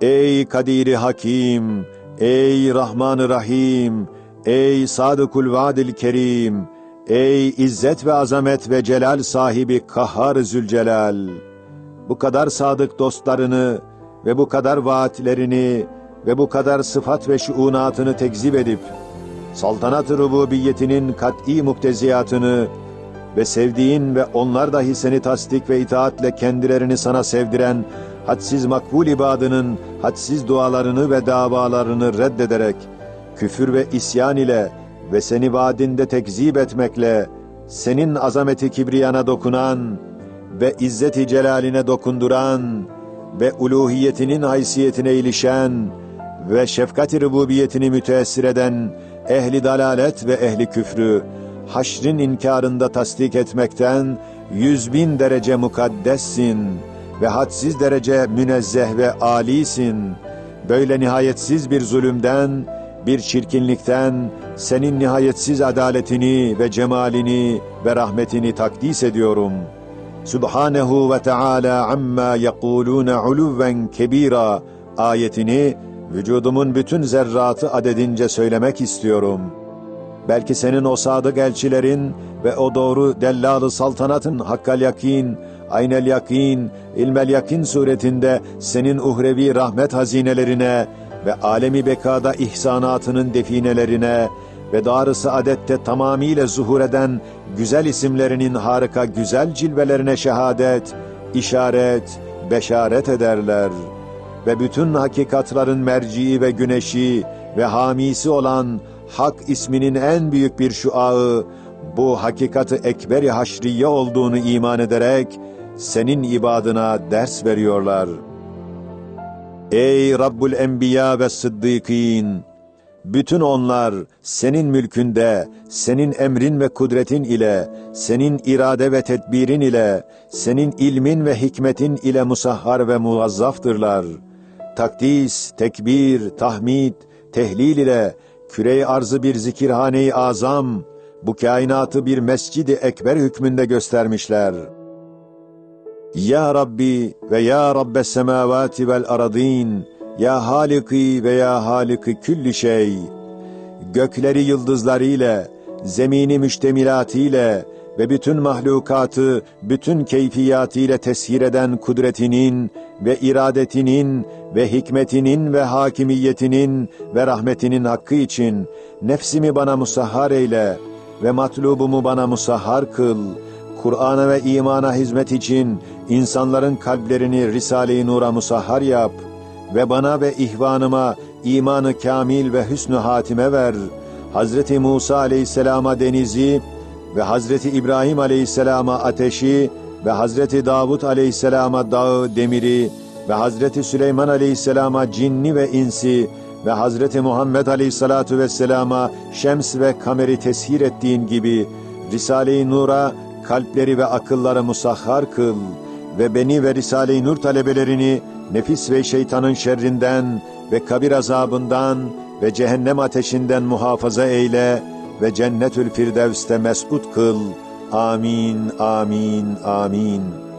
Ey Kadiri Hakim, ey Rahman-ı Rahim, ey Sadıkul Vadil Kerim, ey İzzet ve azamet ve celal sahibi Kahhar Zülcelal. Bu kadar sadık dostlarını ve bu kadar vaatlerini ve bu kadar sıfat ve şuunatını tekzip edip, saltanat-ı rububiyetinin kat'i mukteziyatını ve sevdiğin ve onlar dahi seni tasdik ve itaatle kendilerini sana sevdiren hadsiz makbul ibadının hadsiz dualarını ve davalarını reddederek, küfür ve isyan ile ve seni vaadinde tekzip etmekle, senin azameti kibriyana dokunan ve izzeti celaline dokunduran ve uluhiyetinin haysiyetine ilişen ve şefkat-i rububiyetini müteessir eden ehli dalalet ve ehli küfrü, haşrin inkarında tasdik etmekten yüz bin derece mukaddessin ve hadsiz derece münezzeh ve âlisin. Böyle nihayetsiz bir zulümden, bir çirkinlikten senin nihayetsiz adaletini ve cemalini ve rahmetini takdis ediyorum. Subhanehu ve Teala amma yekulune uluven kebira ayetini vücudumun bütün zerratı adedince söylemek istiyorum. Belki senin o sadık elçilerin ve o doğru dellalı saltanatın hakkal yakin, aynel yakin, ilmel yakin suretinde senin uhrevi rahmet hazinelerine ve alemi bekada ihsanatının definelerine ve dar-ı saadette tamamiyle zuhur eden güzel isimlerinin harika güzel cilvelerine şehadet, işaret, beşaret ederler. Ve bütün hakikatların merciği ve güneşi ve hamisi olan Hak isminin en büyük bir şuağı, bu hakikati ekberi haşriye olduğunu iman ederek, senin ibadına ders veriyorlar. Ey Rabbul Enbiya ve Sıddıkîn! Bütün onlar senin mülkünde, senin emrin ve kudretin ile, senin irade ve tedbirin ile, senin ilmin ve hikmetin ile musahhar ve muvazzaftırlar. Takdis, tekbir, tahmid, tehlil ile küre arzı bir zikirhane-i azam, bu kainatı bir mescidi ekber hükmünde göstermişler. Ya Rabbi ve Ya Rabbes semavati vel aradin, Ya Haliki ve Ya Haliki külli şey, gökleri yıldızlarıyla, zemini müştemilatiyle ve bütün mahlukatı bütün keyfiyatıyla teshir eden kudretinin ve iradetinin ve hikmetinin ve hakimiyetinin ve rahmetinin hakkı için nefsimi bana musahhar eyle ve matlubumu bana musahhar kıl. Kur'an'a ve imana hizmet için insanların kalplerini Risale-i Nur'a musahhar yap ve bana ve ihvanıma imanı kamil ve hüsnü hatime ver. Hazreti Musa aleyhisselama denizi ve Hazreti İbrahim aleyhisselama ateşi ve Hazreti Davud aleyhisselama dağı demiri ve Hazreti Süleyman aleyhisselama cinni ve insi ve Hazreti Muhammed aleyhissalatu vesselama şems ve kameri teshir ettiğin gibi Risale-i Nur'a kalpleri ve akılları musahhar kıl ve beni ve Risale-i Nur talebelerini nefis ve şeytanın şerrinden ve kabir azabından ve cehennem ateşinden muhafaza eyle ve cennetül firdevste mes'ud kıl. Amin, amin, amin.